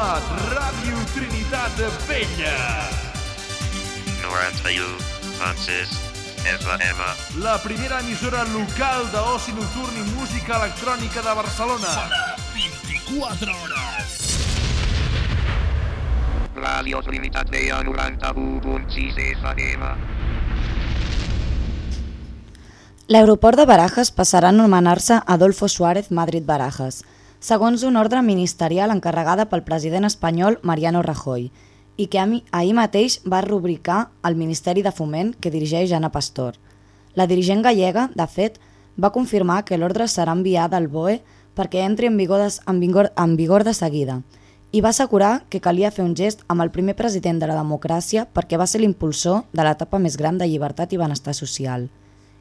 a Ràdio Trinitat de Vella. 91.6 FM. La primera emissora local d'oci nocturn i música electrònica de Barcelona. Sona 24 hores. Ràdio Trinitat Vella 91.6 FM. L'aeroport de Barajas passarà a anomenar-se Adolfo Suárez Madrid Barajas, segons una ordre ministerial encarregada pel president espanyol Mariano Rajoy, i que ahir mateix va rubricar el Ministeri de Foment que dirigeix Anna Pastor. La dirigent gallega, de fet, va confirmar que l'ordre serà enviada al BOE perquè entri en vigor, de, en, vigor, en vigor de seguida i va assegurar que calia fer un gest amb el primer president de la democràcia perquè va ser l'impulsor de l'etapa més gran de llibertat i benestar social.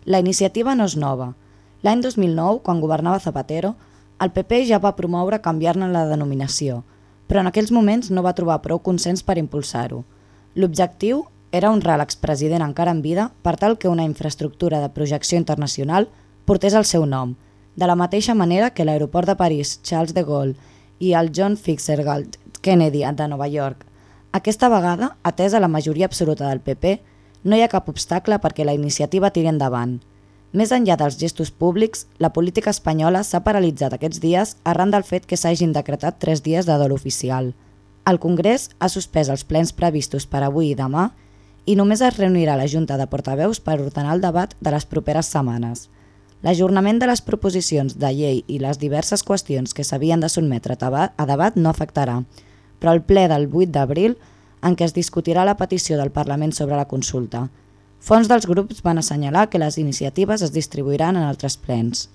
La iniciativa no és nova. L'any 2009, quan governava Zapatero, el PP ja va promoure canviar-ne la denominació, però en aquells moments no va trobar prou consens per impulsar-ho. L'objectiu era honrar l'expresident encara en vida per tal que una infraestructura de projecció internacional portés el seu nom, de la mateixa manera que l'aeroport de París Charles de Gaulle i el John Fitzgerald Kennedy de Nova York. Aquesta vegada, atesa la majoria absoluta del PP, no hi ha cap obstacle perquè la iniciativa tiri endavant. Més enllà dels gestos públics, la política espanyola s'ha paralitzat aquests dies arran del fet que s'hagin decretat tres dies de dol oficial. El Congrés ha suspès els plens previstos per avui i demà i només es reunirà la Junta de Portaveus per ordenar el debat de les properes setmanes. L'ajornament de les proposicions de llei i les diverses qüestions que s'havien de sotmetre a debat no afectarà, però el ple del 8 d'abril en què es discutirà la petició del Parlament sobre la consulta. Fons dels grups van assenyalar que les iniciatives es distribuiran en altres plens.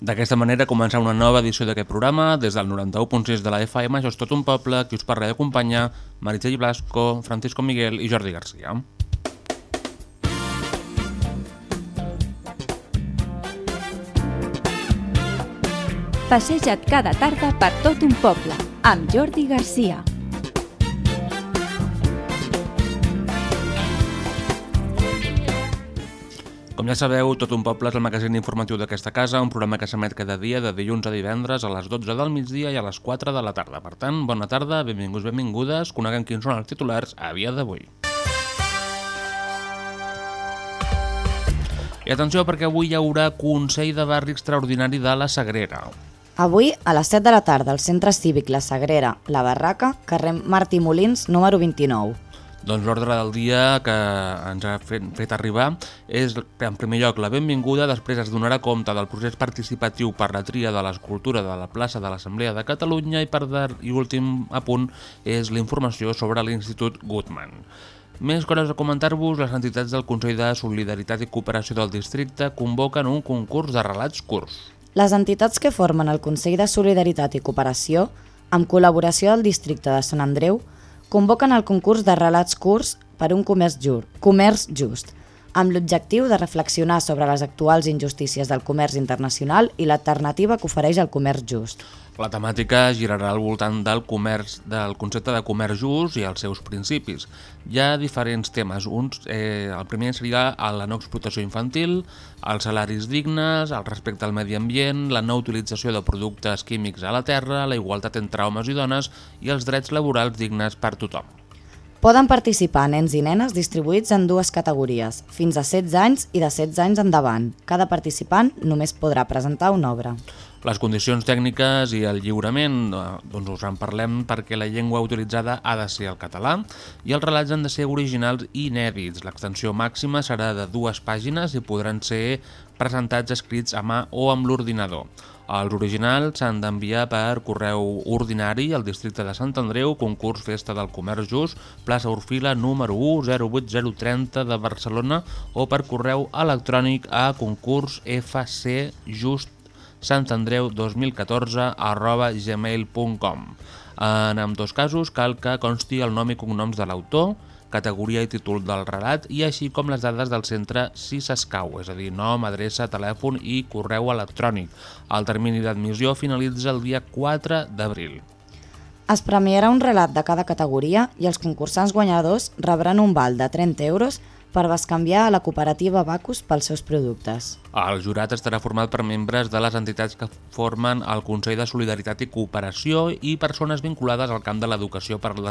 D'aquesta manera comença una nova edició d'aquest programa. Des del 91.6 de la FM, això és tot un poble, qui us parla d'acompanyar, Meritxell Blasco, Francisco Miguel i Jordi Garcia. Passeja't cada tarda per tot un poble, amb Jordi Garcia. Com ja sabeu, Tot un poble és el magazín informatiu d'aquesta casa, un programa que s'emet cada dia de dilluns a divendres a les 12 del migdia i a les 4 de la tarda. Per tant, bona tarda, benvinguts, benvingudes, coneguem quins són els titulars a dia d'avui. I atenció perquè avui hi haurà Consell de Barri Extraordinari de la Sagrera. Avui, a les 7 de la tarda, al Centre Cívic La Sagrera, La Barraca, carrer Martí Molins, número 29. Doncs l'ordre del dia que ens ha fet, fet arribar és, en primer lloc, la benvinguda, després es donarà compte del procés participatiu per la tria de l'escultura de la plaça de l'Assemblea de Catalunya i, per i últim apunt és la informació sobre l'Institut Goodman. Més coses a comentar-vos, les entitats del Consell de Solidaritat i Cooperació del Districte convoquen un concurs de relats curts. Les entitats que formen el Consell de Solidaritat i Cooperació, amb col·laboració del districte de Sant Andreu, convoquen el concurs de relats curts per un comerç, jur, comerç just, amb l'objectiu de reflexionar sobre les actuals injustícies del comerç internacional i l'alternativa que ofereix el comerç just. La temàtica girarà al voltant del comerç, del concepte de comerç just i els seus principis. Hi ha diferents temes. Uns, eh, el primer seria la no explotació infantil, els salaris dignes, el respecte al medi ambient, la no utilització de productes químics a la terra, la igualtat entre homes i dones i els drets laborals dignes per tothom. Poden participar nens i nenes distribuïts en dues categories, fins a 16 anys i de 16 anys endavant. Cada participant només podrà presentar una obra. Les condicions tècniques i el lliurament, doncs us en parlem perquè la llengua utilitzada ha de ser el català i els relats han de ser originals i inèdits. L'extensió màxima serà de dues pàgines i podran ser presentats escrits a mà o amb l'ordinador. Els originals s'han d'enviar per correu ordinari al districte de Sant Andreu, concurs Festa del Comerç Just, plaça Orfila número 1 08030 de Barcelona o per correu electrònic a concurs fcjust santandreu2014 arroba gmail.com En ambdós casos cal que consti el nom i cognoms de l'autor, categoria i títol del relat i així com les dades del centre si s'escau, és a dir, nom, adreça, telèfon i correu electrònic. El termini d'admissió finalitza el dia 4 d'abril. Es premiarà un relat de cada categoria i els concursants guanyadors rebran un val de 30 euros per bescanviar a la cooperativa Bacus pels seus productes. El jurat estarà format per membres de les entitats que formen el Consell de Solidaritat i Cooperació i persones vinculades al camp de l'educació per al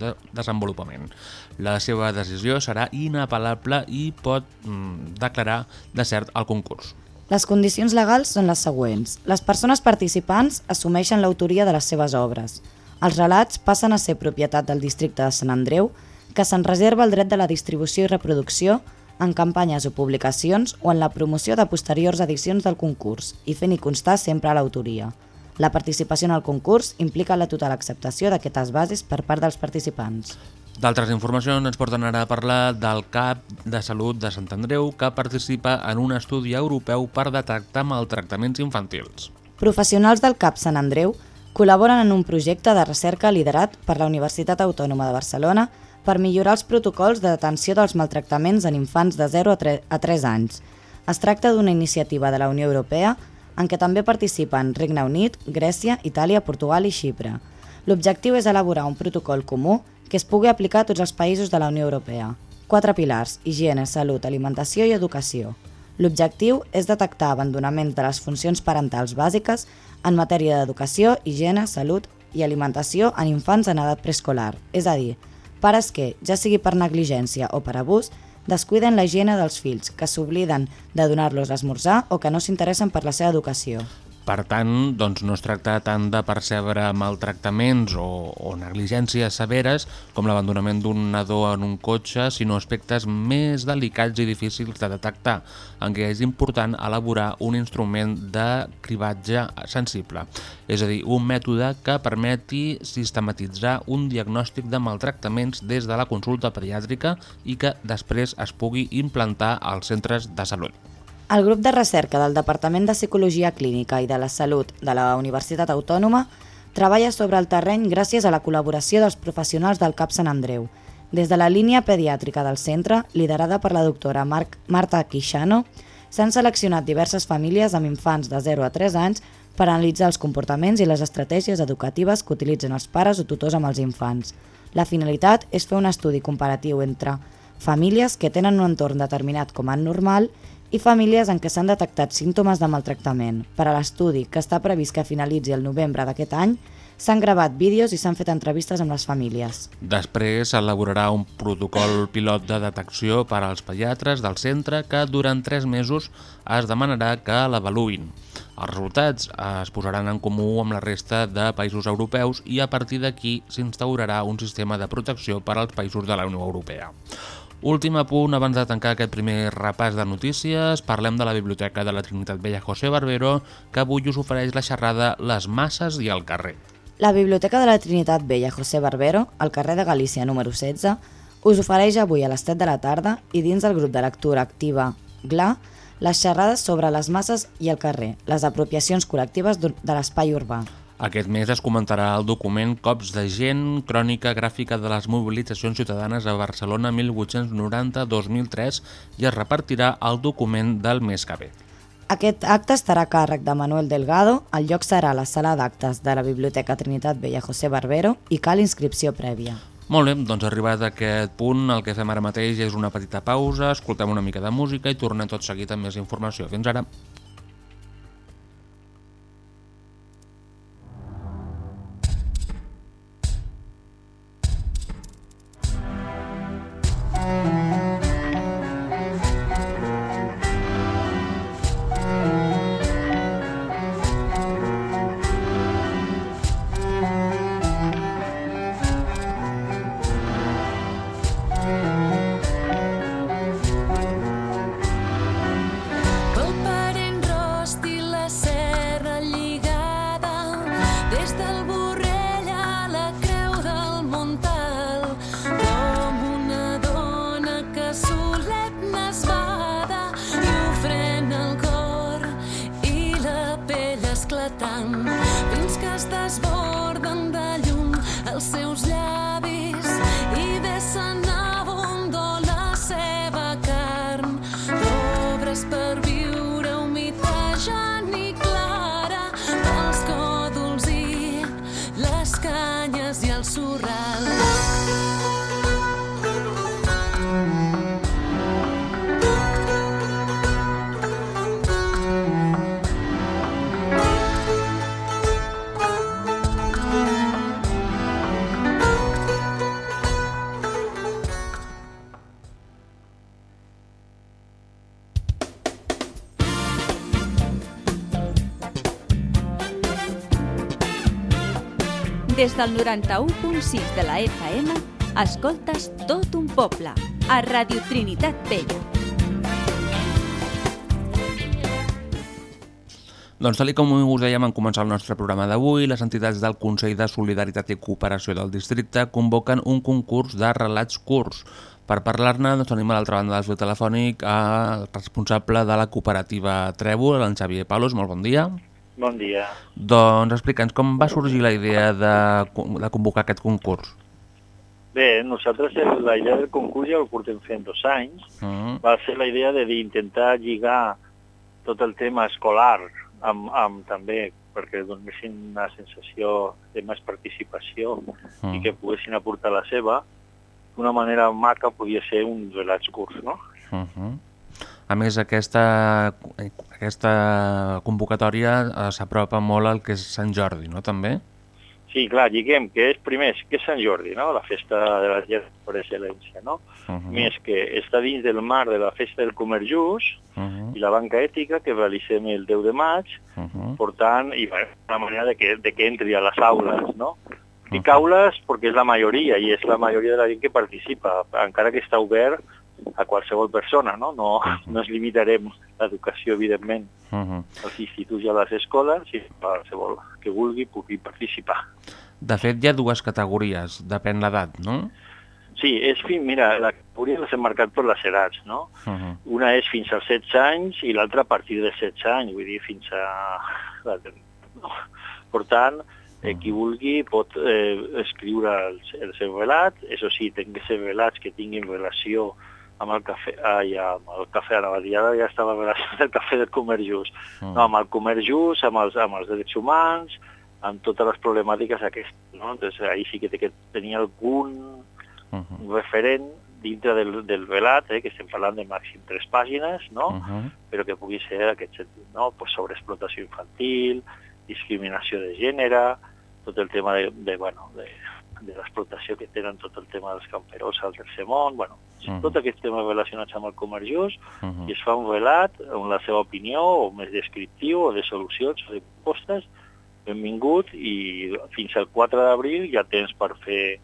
de desenvolupament. La seva decisió serà inapel·lable i pot mm, declarar de cert el concurs. Les condicions legals són les següents. Les persones participants assumeixen l'autoria de les seves obres. Els relats passen a ser propietat del districte de Sant Andreu, que se'n reserva el dret de la distribució i reproducció en campanyes o publicacions o en la promoció de posteriors edicions del concurs i fent-hi constar sempre l'autoria. La participació en el concurs implica la total acceptació d'aquestes bases per part dels participants. D'altres informacions ens porten ara a parlar del CAP de Salut de Sant Andreu que participa en un estudi europeu per detectar maltractaments infantils. Professionals del CAP Sant Andreu col·laboren en un projecte de recerca liderat per la Universitat Autònoma de Barcelona per millorar els protocols de detenció dels maltractaments en infants de 0 a 3, a 3 anys. Es tracta d'una iniciativa de la Unió Europea en què també participen Regne Unit, Grècia, Itàlia, Portugal i Xipre. L'objectiu és elaborar un protocol comú que es pugui aplicar a tots els països de la Unió Europea. Quatre pilars, higiene, salut, alimentació i educació. L'objectiu és detectar abandonaments de les funcions parentals bàsiques en matèria d'educació, higiene, salut i alimentació en infants en edat preescolar, és a dir, pares que, ja sigui per negligència o per abús, descuiden la higiene dels fills, que s'obliden de donar-los l'esmorzar o que no s'interessen per la seva educació. Per tant, doncs no es tracta tant de percebre maltractaments o, o negligències severes com l'abandonament d'un nadó en un cotxe, sinó aspectes més delicats i difícils de detectar, en què és important elaborar un instrument de cribatge sensible, és a dir, un mètode que permeti sistematitzar un diagnòstic de maltractaments des de la consulta pediàtrica i que després es pugui implantar als centres de salut. El grup de recerca del Departament de Psicologia Clínica i de la Salut de la Universitat Autònoma treballa sobre el terreny gràcies a la col·laboració dels professionals del CAP Sant Andreu. Des de la línia pediàtrica del centre, liderada per la doctora Marc, Marta Quixano, s'han seleccionat diverses famílies amb infants de 0 a 3 anys per analitzar els comportaments i les estratègies educatives que utilitzen els pares o tutors amb els infants. La finalitat és fer un estudi comparatiu entre famílies que tenen un entorn determinat com a normal i famílies en què s'han detectat símptomes de maltractament. Per a l'estudi, que està previst que finalitzi el novembre d'aquest any, s'han gravat vídeos i s'han fet entrevistes amb les famílies. Després s'elaborarà un protocol pilot de detecció per als pediatres del centre que durant tres mesos es demanarà que l'avaluïn. Els resultats es posaran en comú amb la resta de països europeus i a partir d'aquí s'instaurarà un sistema de protecció per als països de la Unió Europea. Últim apunt, abans de tancar aquest primer repàs de notícies, parlem de la Biblioteca de la Trinitat Vella José Barbero, que avui us ofereix la xerrada Les masses i el carrer. La Biblioteca de la Trinitat Vella José Barbero, al carrer de Galícia número 16, us ofereix avui a les 7 de la tarda i dins del grup de lectura activa GLA les xerrades sobre les masses i el carrer, les apropiacions col·lectives de l'espai urbà. Aquest mes es comentarà el document Cops de gent, crònica gràfica de les mobilitzacions ciutadanes a Barcelona 1890-2003 i es repartirà el document del mes que ve. Aquest acte estarà a càrrec de Manuel Delgado, el lloc serà la sala d'actes de la Biblioteca Trinitat Vella José Barbero i cal inscripció prèvia. Molt bé, doncs arribat a aquest punt, el que fem ara mateix és una petita pausa, escoltem una mica de música i tornem tot seguit amb més informació. Fins ara. Del 91.6 de la FM, escoltes tot un poble, a Radio Trinitat Vella. Doncs tal com us dèiem en començar el nostre programa d'avui, les entitats del Consell de Solidaritat i Cooperació del Districte convoquen un concurs de relats curts. Per parlar-ne doncs, tenim a l'altra banda del fil telefònic el responsable de la cooperativa Trèvol, en Xavier Palos. Molt bon dia. Bon dia. Doncs explica'ns com va sorgir la idea de, de convocar aquest concurs. Bé, nosaltres el- la idea del concurs ja ho portem fent dos anys. Mm. Va ser la idea de d'intentar lligar tot el tema escolar amb, amb també perquè donessin una sensació de més participació Mm. i que poguessin aportar la seva. D'una manera maca podia ser un relats curts, no? Uh -huh. A més, aquesta, aquesta convocatòria eh, s'apropa molt al que és Sant Jordi, no? També? Sí, clar, lliguem que és primer, que és Sant Jordi, no? La festa de la gent per excel·lència, no? Uh -huh. Més que està dins del mar de la festa del comerç just Uh -huh. i la banca ètica que realitzem el 10 de maig, Uh -huh. per tant, i bueno, una manera de que, de que entri a les aules, no? Dic aules perquè és la majoria i és la majoria de la gent que participa, encara que està obert a qualsevol persona, no? No, no es limitarem l'educació, evidentment, Uh -huh. als instituts i a les escoles, i qualsevol que vulgui pugui participar. De fet, hi ha dues categories, depèn l'edat, no? Sí, és fin, mira, la categoria les hem marcat per les edats, no? Uh -huh. Una és fins als 16 anys i l'altra a partir de 16 anys, vull dir, fins a... No. Per tant, eh, qui vulgui pot eh, escriure el, el seu relat, això sí, tenen que ser relats que tinguin relació amb el cafè, ai, amb el cafè, ara ja, ja estava relacionat el cafè del comerç just, Mm. no, amb el comerç just, amb els, amb els drets humans, amb totes les problemàtiques aquestes, no? Entonces, ahí sí que que tenir algun Uh -huh. referent dintre del, del relat, eh, que estem parlant de màxim tres pàgines, no? Uh -huh. però que pugui ser aquest sentit, no? pues sobre explotació infantil, discriminació de gènere, tot el tema de, de, bueno, de, de l'explotació que tenen tot el tema dels camperols al tercer món, bueno, Mhm. tot aquests temes relacionats amb el comerç just, Uh -huh. i es fa un relat amb la seva opinió, o més descriptiu, o de solucions, o de propostes, benvingut, i fins al 4 d'abril ja tens per fer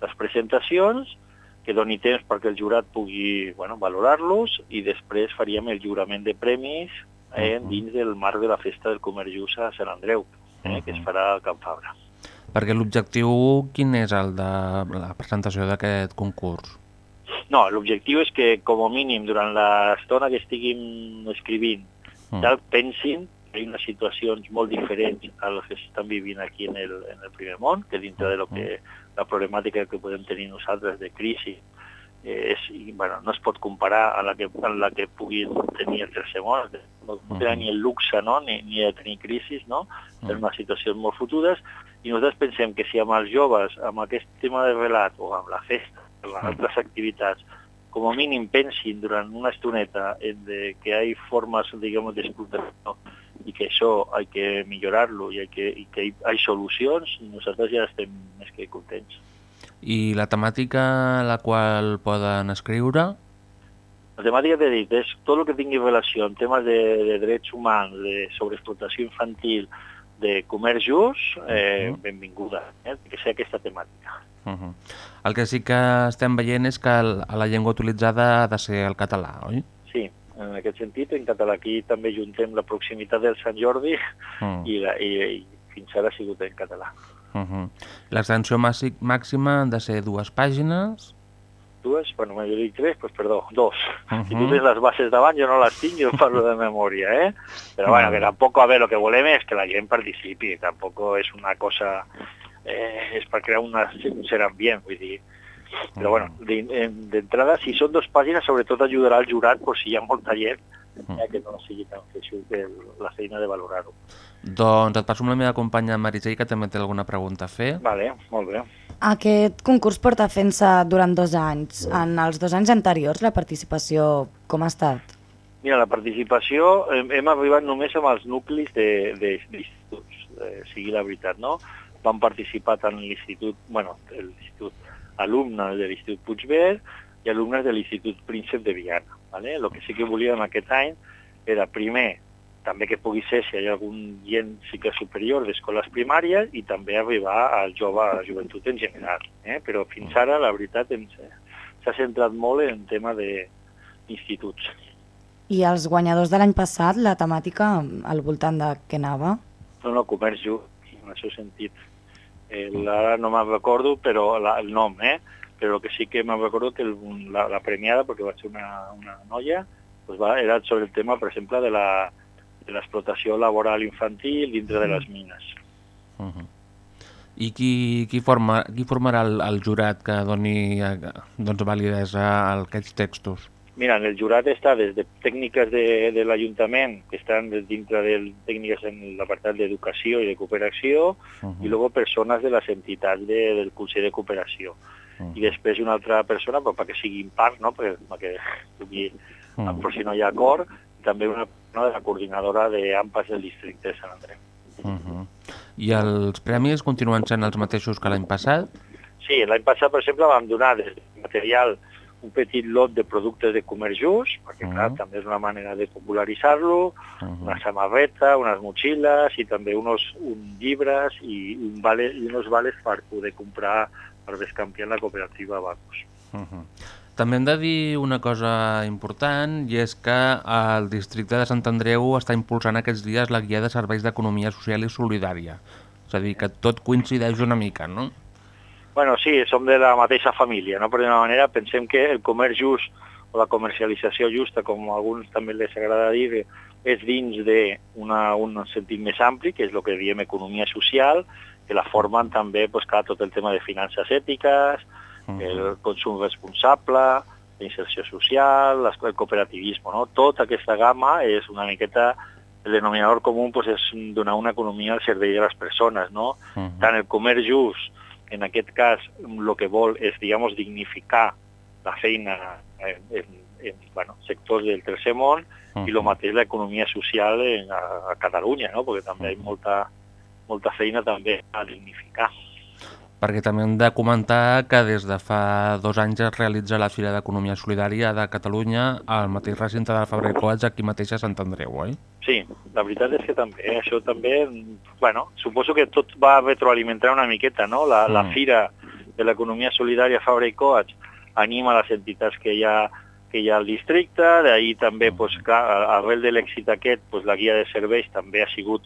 les presentacions, que doni temps perquè el jurat pugui bueno, valorar-los i després faríem el lliurament de premis eh, Mhm. dins del marc de la festa del comerç just a Sant Andreu, eh, que es farà al Camp Fabra. Perquè l'objectiu, quin és el de la presentació d'aquest concurs? No, l'objectiu és que com a mínim durant l'estona que estiguin escrivint Mm. tal, pensin que hi ha unes situacions molt diferents a les que s'estan vivint aquí en el, en el primer món, que dintre de lo que, la problemàtica que podem tenir nosaltres de crisi és, i, bueno, no es pot comparar a la que, a la que pugui tenir el tercer món, no, tenen ni el luxe no? ni, ni de tenir crisis, no? en unes situacions molt futures, i nosaltres pensem que si amb els joves, amb aquest tema de relat o amb la festa, amb les altres activitats, com a mínim pensin durant una estoneta en de que hay formas, digamos, de explotació i que això hay que millorar-lo i, hay que, i que hi hay solucions, nosaltres ja estem més que contents. I la temàtica a la qual poden escriure? La temàtica que he dit és tot el que tingui relació amb temes de, de drets humans, de sobreexplotació infantil, de comerç just, eh, Mhm. benvinguda, eh, que sigui aquesta temàtica. Uh -huh. El que sí que estem veient és que el- la llengua utilitzada ha de ser el català, oi? Sí, en aquest sentit, en català aquí també juntem la proximitat del Sant Jordi Uh i, la, i, i fins ara ha sigut en català. -huh. L'extensió màxi- màxima han de ser dues pàgines. Dues, bueno, jo dic tres, doncs perdó, dos. Mhm. Si tu tens les bases davant, jo no les tinc, jo parlo de memòria, eh? Però bueno, Mhm. que tampoc, a ver, lo que volem és que la gent participi, tampoc és una cosa... Eh, és per crear una, un cert ambient, vull dir... Però bueno, d'in- en- d'entrada, si són dues pàgines, sobretot ajudarà al jurat, per si hi ha molta gent, eh, que no sigui tan que la feina de valorar-ho. Doncs et passo amb la meva companya Meritxell, que també té alguna pregunta a fer. Vale, molt bé. Aquest concurs porta fent-se durant dos anys. En els dos anys anteriors la participació com ha estat? Mira, la participació hem, hem arribat només amb els nuclis de- de- d'instituts, eh, sigui la veritat, no? Van participar tant l'institut, bueno, l'institut, alumnes de l'Institut Puigverd i alumnes de l'Institut Príncep de Viana. ¿vale? El que sí que volíem aquest any era, primer, també que pugui ser si hi ha algun gent cicle superior d'escoles primàries i també arribar al jove, a la joventut en general. Eh? Però fins ara, la veritat, s'ha centrat molt en tema d'instituts. I els guanyadors de l'any passat, la temàtica al voltant de què anava? No, no, comerç just, en el seu sentit. Eh, ara no me'n recordo però la, el nom, eh? però el que sí que me'n recordo que el, la, la premiada, perquè va ser una, una noia, pues va, era sobre el tema, per exemple, de la de l'explotació laboral infantil dintre de les mines. Uh -huh. I qui, qui, forma, qui formarà el, el jurat que doni eh, doncs, validesa a aquests textos? Mira, en el jurat està des de tècniques de, de l'Ajuntament, que estan dintre de tècniques en l'apartat d'educació i de cooperació, Uh -huh. i després persones de les entitats de, del Consell de Cooperació. I després una altra persona, però perquè siguin part, no? perquè, perquè pugui, Mm. per si no hi ha acord, també una persona de la coordinadora d'AMPAs del districte de Sant Andreu. Uh -huh. I els premis continuen sent els mateixos que l'any passat? Sí, l'any passat, per exemple, vam donar des de material un petit lot de productes de comerç just, perquè, clar, Mhm. també és una manera de popularitzar-lo, Uh una samarreta, unes motxilles i també unos un llibres i, un vale, i unos vales per poder comprar per descampiar la cooperativa Bacus. Uh -huh. També hem de dir una cosa important i és que el districte de Sant Andreu està impulsant aquests dies la guia de serveis d'economia social i solidària. És a dir, que tot coincideix una mica, no? Bueno, sí, som de la mateixa família, no? Per d'una manera, pensem que el comerç just o la comercialització justa, com a alguns també les agrada dir, és dins d'un sentit més ampli, que és el que diem economia social, que la formen també pues, clar, tot el tema de finances ètiques, el consum responsable, la inserció social, el cooperativisme, no? Tota aquesta gamma és una miqueta el denominador comú pues, és donar una economia al servei de les persones, no? Uh -huh. Tant el comerç just, en aquest cas, el que vol és, digamos, dignificar la feina en, en, en bueno, sectors del tercer món Uh i el mateix l'economia social en, a, a Catalunya, no? perquè també hi ha molta, molta feina també a dignificar. Perquè també hem de comentar que des de fa dos anys es realitza la Fira d'Economia Solidària de Catalunya al mateix recinte de Fabra i Coats aquí mateix a Sant Andreu, oi? Sí, la veritat és que també, això també, bueno, suposo que tot va retroalimentar una miqueta, no? La, la Mm. fira de l'economia solidària Fabra i Coats anima les entitats que hi ha que hi ha al districte, d'ahir també, pues, clar, arrel de l'èxit aquest, pues, la guia de serveis també ha sigut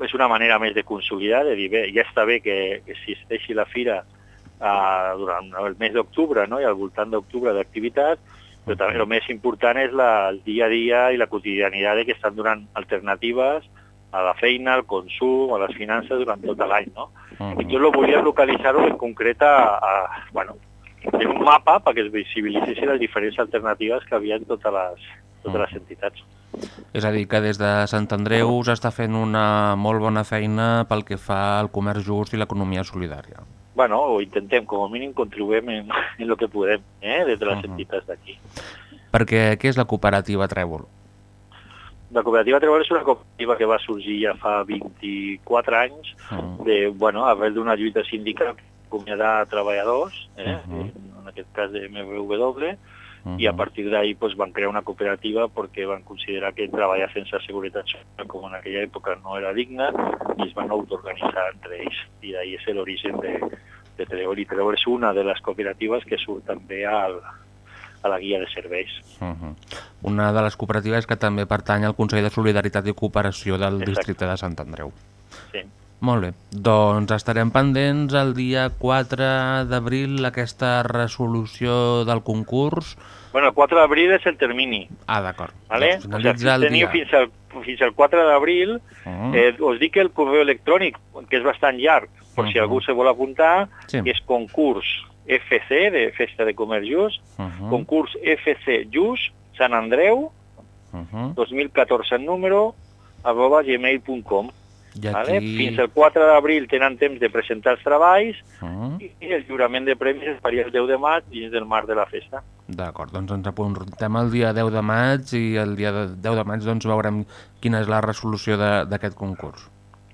és una manera més de consolidar, de dir, bé, ja està bé que, que existeixi la fira uh, durant el mes d'octubre no? i al voltant d'octubre d'activitat, però també el més important és la, el dia a dia i la quotidianitat de que estan donant alternatives a la feina, al consum, a les finances durant tot l'any. No? Uh I jo lo volia localitzar-ho en concret a, a, bueno, en un mapa perquè es visibilitzessin les diferents alternatives que havia en totes les, totes les entitats. És a dir, que des de Sant Andreu s'està fent una molt bona feina pel que fa al comerç just i l'economia solidària. Bueno, ho intentem, com a mínim contribuem en, en el que podem, eh, des de les Mhm. entitats d'aquí. Perquè què és la cooperativa Trèvol? La cooperativa Trevol és una cooperativa que va sorgir ja fa 24 anys Uh de, bueno, arrel d'una lluita sindical que acomiadar treballadors, eh, Mhm. en aquest cas de -huh. i a partir d'ahí pues, van crear una cooperativa perquè van considerar que treballar sense seguretat social com en aquella època no era digne i es van autoorganitzar entre ells i d'ahí és l'origen de, de Trevor i Trevor és una de les cooperatives que surt també al, a la guia de serveis. Uh -huh. Una de les cooperatives que també pertany al Consell de Solidaritat i Cooperació del Exacte. districte de Sant Andreu. Sí. Molt bé, doncs estarem pendents el dia 4 d'abril aquesta resolució del concurs. Bueno, el 4 d'abril és el termini, Ah, d'acord. ¿vale? Doncs O sea, finalitza el teniu dia. fins al, fins al 4 d'abril. Uh Eh, us dic el correu electrònic, que és bastant llarg, per si Mhm. algú se vol apuntar, Sí. és concurs FC, de Festa de Comerç Just, Uh -huh. concurs FC Just, Sant Andreu, Uh -huh. 2014 en número, arroba gmail.com. I Vale? aquí... Fins al 4 d'abril tenen temps de presentar els treballs Uh -huh. i el lliurament de premis es faria el 10 de maig dins del marc de la festa. D'acord, doncs ens apuntem el dia 10 de maig i el dia de 10 de maig doncs veurem quina és la resolució de- d'aquest concurs.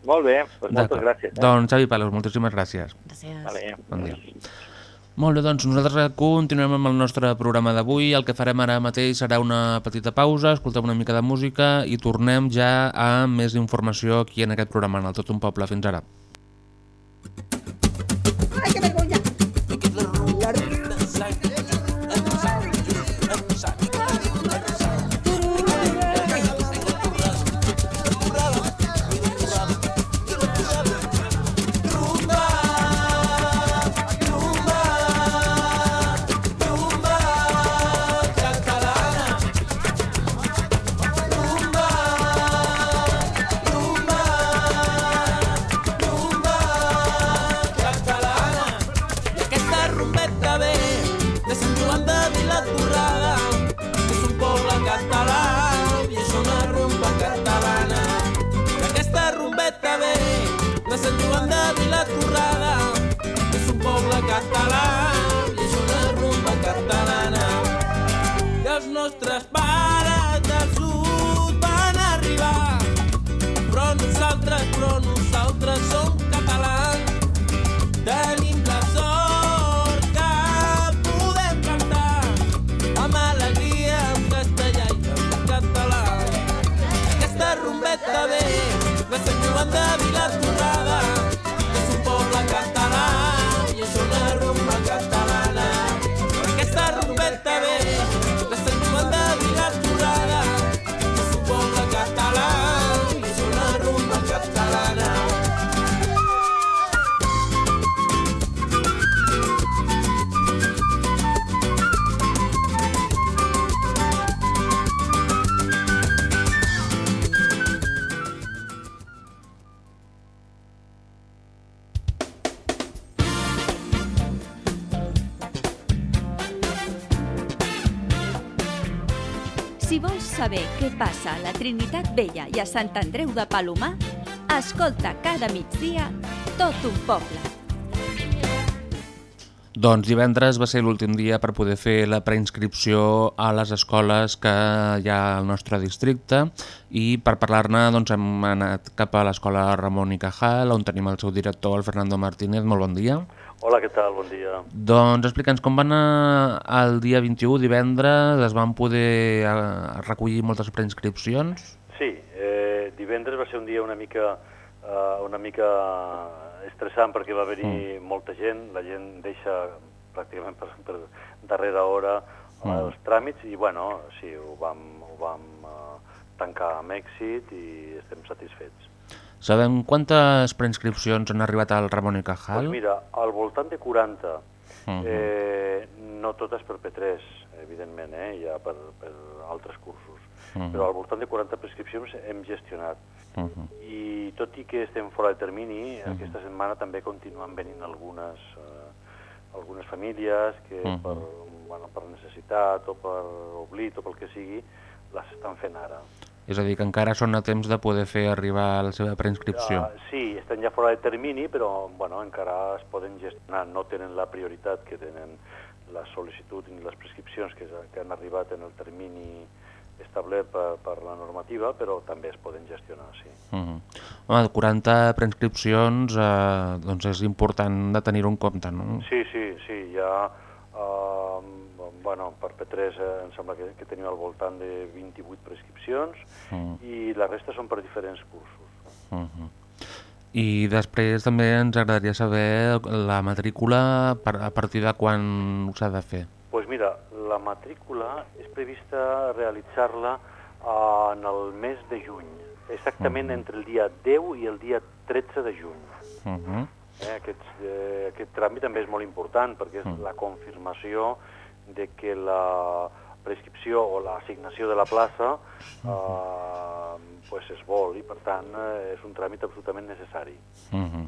Molt bé, doncs moltes gràcies. Eh? Doncs Xavi Palos, moltíssimes gràcies. Gràcies. Vale. Bon dia. Molt bé, doncs nosaltres continuem amb el nostre programa d'avui. El que farem ara mateix serà una petita pausa, escoltem una mica de música i tornem ja amb més informació aquí en aquest programa, en el Tot un Poble. Fins ara. Trinitat Vella i a Sant Andreu de Palomar, escolta cada migdia tot un poble. Doncs divendres va ser l'últim dia per poder fer la preinscripció a les escoles que hi ha al nostre districte i per parlar-ne doncs, hem anat cap a l'escola Ramon i Cajal, on tenim el seu director, el Fernando Martínez. Molt bon dia. Hola, què tal? Bon dia. Doncs explica'ns com va anar el dia 21, divendres, es van poder eh, recollir moltes preinscripcions? Sí, eh, divendres va ser un dia una mica, eh, una mica estressant perquè va haver-hi mm. molta gent, la gent deixa pràcticament per, per darrera hora mm. els tràmits i bueno, sí, ho vam, ho vam eh, tancar amb èxit i estem satisfets. Sabem quantes preinscripcions han arribat al Ramon i Cajal? Pues mira, al voltant de 40, Uh -huh. eh, no totes per P3, evidentment, eh, ja per, per altres cursos, Uh -huh. però al voltant de 40 prescripcions hem gestionat. Uh -huh. I tot i que estem fora de termini, uh -huh. aquesta setmana també continuen venint algunes, eh, algunes famílies que Uh -huh. per, bueno, per necessitat o per oblit o pel que sigui, les estan fent ara. És a dir, que encara són a temps de poder fer arribar la seva preinscripció. Ah, sí, estan ja fora de termini, però bueno, encara es poden gestionar, no tenen la prioritat que tenen la sol·licitud i les prescripcions que, que han arribat en el termini establert per, per la normativa, però també es poden gestionar, sí. Uh -huh. Home, 40 preinscripcions eh, doncs és important de tenir-ho en compte, no? Sí, sí, sí, ja... Uh, bueno, per P3 eh, em sembla que, que tenim al voltant de 28 prescripcions -huh. i la resta són per diferents cursos. Uh -huh. I després també ens agradaria saber la matrícula per, a partir de quan s'ha de fer. Doncs pues mira, la matrícula és prevista realitzar-la uh, en el mes de juny, exactament uh -huh. entre el dia 10 i el dia 13 de juny. Uh -huh. Eh, aquest, eh, aquest tràmit també és molt important perquè és Mm. la confirmació de que la prescripció o l'assignació de la plaça eh, pues es vol i per tant eh, és un tràmit absolutament necessari. Uh -huh.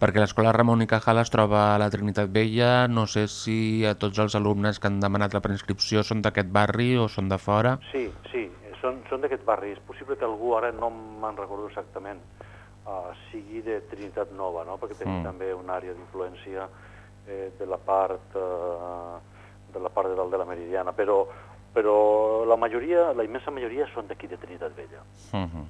Perquè l'escola Ramon i Cajal es troba a la Trinitat Vella, no sé si a tots els alumnes que han demanat la preinscripció són d'aquest barri o són de fora. Sí, sí, són, són d'aquest barri. És possible que algú, ara no me'n recordo exactament, uh, sigui de Trinitat Nova, no? perquè tenim Mm. mm. també una àrea d'influència eh, de la part eh, de la part de dalt de la Meridiana, però però la majoria, la immensa majoria són d'aquí de Trinitat Vella. Uh -huh.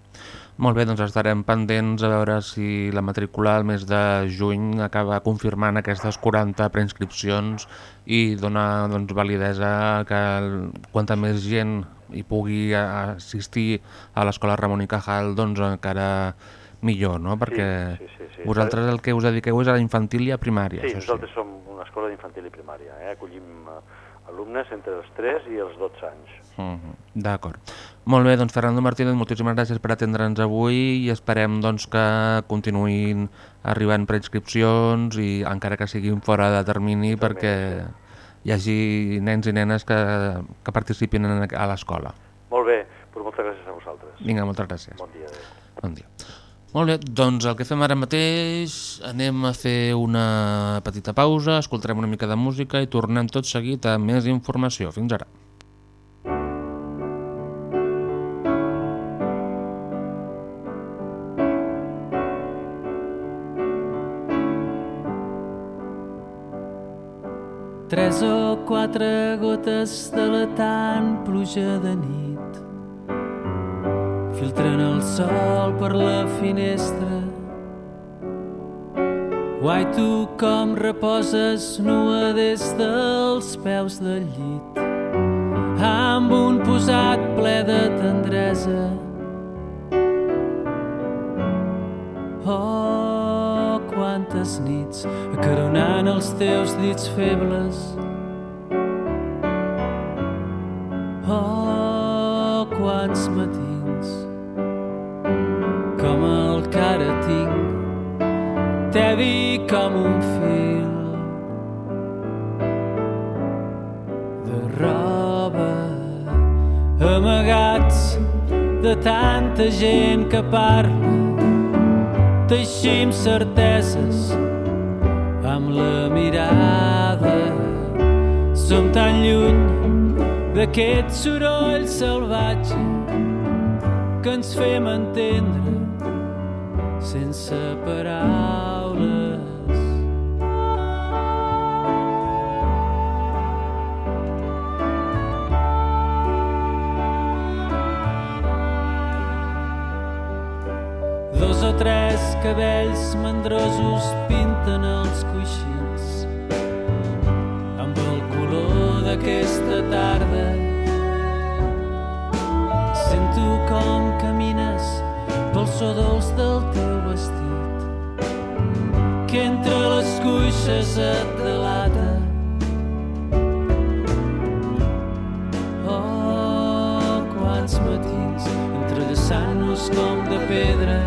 Molt bé, doncs estarem pendents a veure si la matrícula al mes de juny acaba confirmant aquestes 40 preinscripcions i dona doncs, validesa que el, quanta més gent hi pugui assistir a l'escola Ramon i Cajal, doncs encara millor, no? Perquè sí, sí, sí. vosaltres el que us dediqueu és a la infantil i a primària. Sí, nosaltres som una escola d'infantil i primària, eh? acollim eh, alumnes entre els 3 i els 12 anys. Uh -huh. D'acord. Molt bé, doncs Fernando Martínez, moltíssimes gràcies per atendre'ns avui i esperem doncs, que continuïn arribant preinscripcions i encara que siguin fora de termini perquè hi hagi nens i nenes que, que participin en, a l'escola. Molt bé, doncs moltes gràcies a vosaltres. Vinga, moltes gràcies. Bon dia. Adéu. Bon dia. Molt bé, doncs el que fem ara mateix, anem a fer una petita pausa, escoltarem una mica de música i tornem tot seguit a més informació. Fins ara. Tres o quatre gotes de la tan pluja de nit filtren el sol per la finestra. Guai, tu com reposes nua des dels peus del llit amb un posat ple de tendresa. Oh, quantes nits acaronant els teus dits febles. Oh, quants matins com un fil de roba amagats de tanta gent que parla teixim certeses amb la mirada. Som tan lluny d'aquest soroll salvatge que ens fem entendre sense paraules. Tres cabells mandrosos pinten els coixins amb el color d'aquesta tarda. Sento com camines pel so dolç del teu vestit que entre les cuixes et delata. Oh, quants matins entrellaçant-nos com de pedra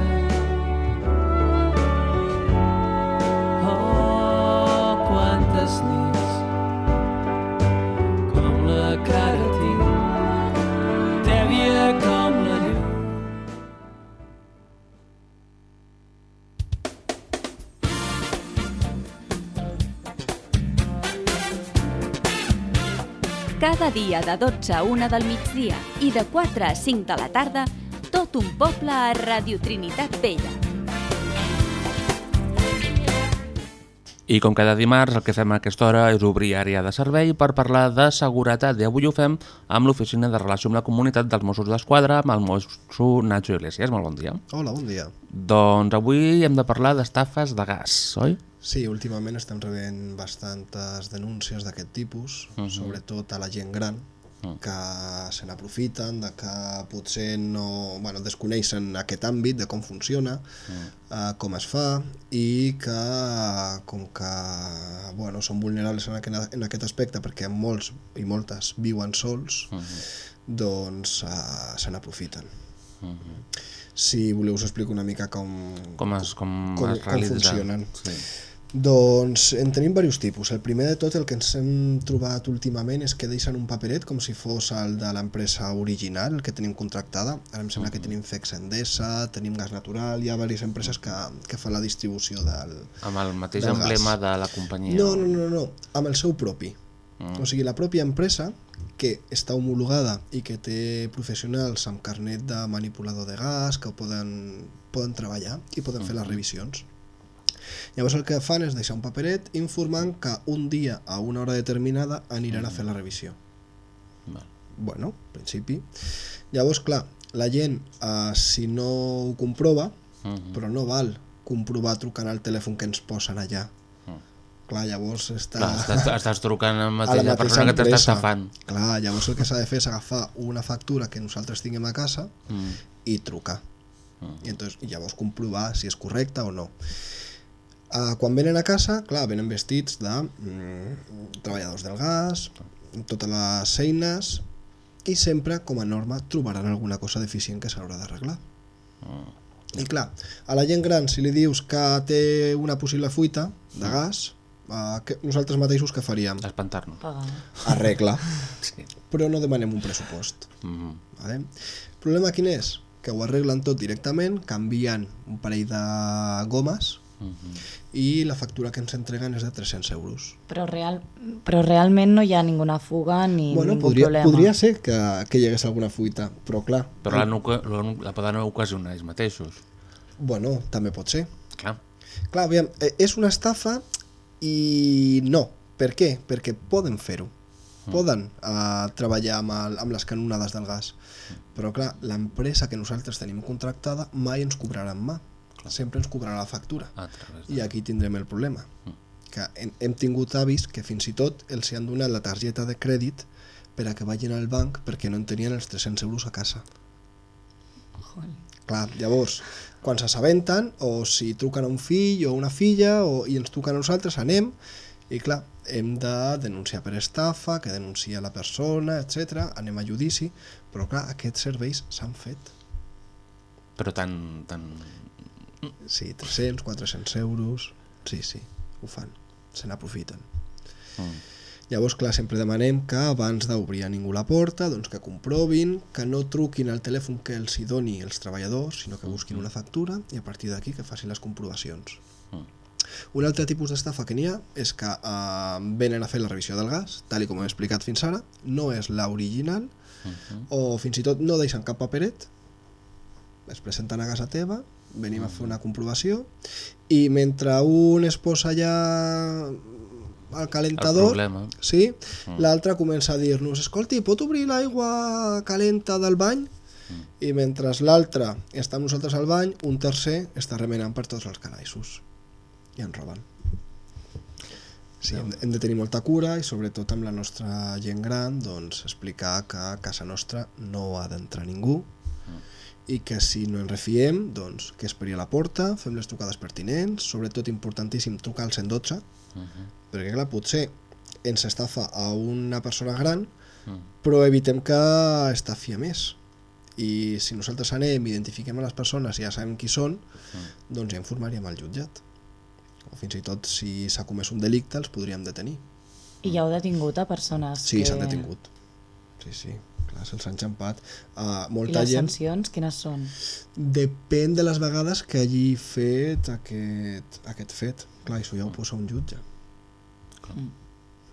dia de 12 a 1 del migdia i de 4 a 5 de la tarda, tot un poble a Radio Trinitat Vella. I com cada dimarts, el que fem a aquesta hora és obrir àrea de servei per parlar de seguretat. I avui ho fem amb l'Oficina de Relació amb la Comunitat dels Mossos d'Esquadra, amb el mosso Nacho Iglesias. Molt bon dia. Hola, bon dia. Doncs avui hem de parlar d'estafes de gas, oi? Sí, últimament estem rebent bastantes denúncies d'aquest tipus, uh Mhm. -huh. sobretot a la gent gran, Mm. que se n'aprofiten, de que potser no, bueno, desconeixen aquest àmbit de com funciona, Mm. eh, com es fa, i que com que bueno, són vulnerables en aquest, en aquest aspecte perquè molts i moltes viuen sols, Mhm. doncs eh, se n'aprofiten. Mhm. Si voleu us explico una mica com, Com es, com com, es com funcionen. Sí. Doncs en tenim diversos tipus. El primer de tot, el que ens hem trobat últimament és que deixen un paperet com si fos el de l'empresa original, el que tenim contractada. Ara em sembla que tenim Fex Endesa, tenim Gas Natural, hi ha diverses empreses que, que fan la distribució del, Amb el mateix del gas. emblema de la companyia. No, no, no, no, amb el seu propi. Mm. O sigui, la pròpia empresa que està homologada i que té professionals amb carnet de manipulador de gas que poden, poden treballar i poden fer les revisions. Llavors el que fan és deixar un paperet informant que un dia a una hora determinada aniran a fer la revisió. Val. Bueno, en principi. Llavors, clar, la gent, eh, si no ho comprova, Mhm. però no val comprovar trucant al telèfon que ens posen allà. Clar, llavors està... Clar, estàs, estàs trucant amb a la mateixa persona que t'està empresa. estafant. Clar, llavors el que s'ha de fer és agafar una factura que nosaltres tinguem a casa Mm. i trucar. I, entonces, i llavors comprovar si és correcte o no. Uh, quan venen a casa, clar, venen vestits de mm, treballadors del gas, totes les eines, i sempre, com a norma, trobaran alguna cosa deficient que s'haurà d'arreglar. I clar, a la gent gran, si li dius que té una possible fuita de gas, uh, que nosaltres mateixos què faríem? Espantar-nos. Arregla. Sí. Però no demanem un pressupost. Mm. Vale? El problema quin és? Que ho arreglen tot directament, canvien un parell de gomes Mhm. i la factura que ens entreguen és de 300 euros. Però, real, però realment no hi ha ninguna fuga ni bueno, ningú podria, problema. podria ser que, que hi hagués alguna fuita, però clar, Però la, nuca, la, la poden ocasionar ells mateixos. bueno, també pot ser. Clar. Clar, aviam, eh, és una estafa i no. Per què? Perquè poden fer-ho. Poden uh, treballar amb, el, amb les canonades del gas. Però clar, l'empresa que nosaltres tenim contractada mai ens cobrarà en mà. Sempre ens cobrarà la factura. Través I aquí tindrem el problema. Que hem, hem tingut avis que fins i tot els hi han donat la targeta de crèdit per a que vagin al banc perquè no en tenien els 300 euros a casa. Clar, llavors, quan s'assabenten, o si truquen a un fill o una filla o, i ens truquen a nosaltres, anem, i clar, hem de denunciar per estafa, que denuncia la persona, etc. anem a judici, però clar, aquests serveis s'han fet. Però tan... tan... Sí, 300, 400 euros, sí, sí, ho fan, se n'aprofiten. Mm. Llavors, clar, sempre demanem que abans d'obrir a ningú la porta, doncs que comprovin, que no truquin al telèfon que els hi doni els treballadors, sinó que busquin una factura i a partir d'aquí que facin les comprovacions. Mm. Un altre tipus d'estafa que n'hi ha és que eh, venen a fer la revisió del gas, tal i com hem explicat fins ara, no és l'original, Mhm. o fins i tot no deixen cap paperet, es presenten a casa teva, venim a fer una comprovació, i mentre un es posa allà al calentador, sí, Mm. l'altre comença a dir-nos escolti, pot obrir l'aigua calenta del bany? I mentre l'altre està amb nosaltres al bany, un tercer està remenant per tots els calaixos i ens roben. Sí, hem, hem de tenir molta cura i sobretot amb la nostra gent gran doncs, explicar que a casa nostra no ha d'entrar ningú i que si no ens refiem doncs, que esperi a la porta, fem les trucades pertinents, sobretot importantíssim trucar al 112 Mhm. perquè clar, potser ens estafa a una persona gran Mm. però evitem que estafi a més. I si nosaltres anem, identifiquem a les persones i ja sabem qui són, doncs ja informaríem al jutjat. O fins i tot si s'ha comès un delicte els podríem detenir. I ja heu detingut a persones sí, que... s'han detingut. Sí, sí, clar, se'ls ha enxampat uh, I molta les gent sancions quines són? depèn de les vegades que hagi fet aquest, aquest fet clar, això ja ho posa un jutge Mm.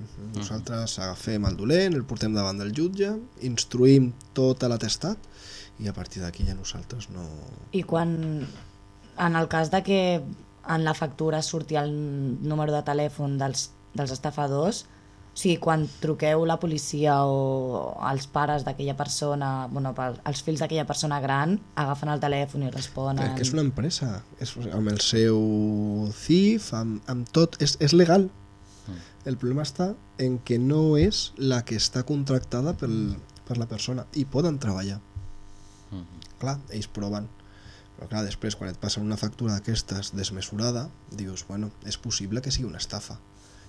Mhm. Nosaltres agafem el dolent, el portem davant del jutge, instruïm tot l'atestat i a partir d'aquí ja nosaltres no... I quan, en el cas de que en la factura surti el número de telèfon dels, dels estafadors, o sigui, quan truqueu la policia o els pares d'aquella persona, bueno, els fills d'aquella persona gran, agafen el telèfon i responen... Clar, que és una empresa, és, amb el seu CIF, amb, amb tot, és, és legal. El problema està en que no és la que està contractada pel, per la persona i poden treballar. Clar, ells proven. Però clar, després quan et passa una factura d'aquestes desmesurada, dius, bueno, és possible que sigui una estafa.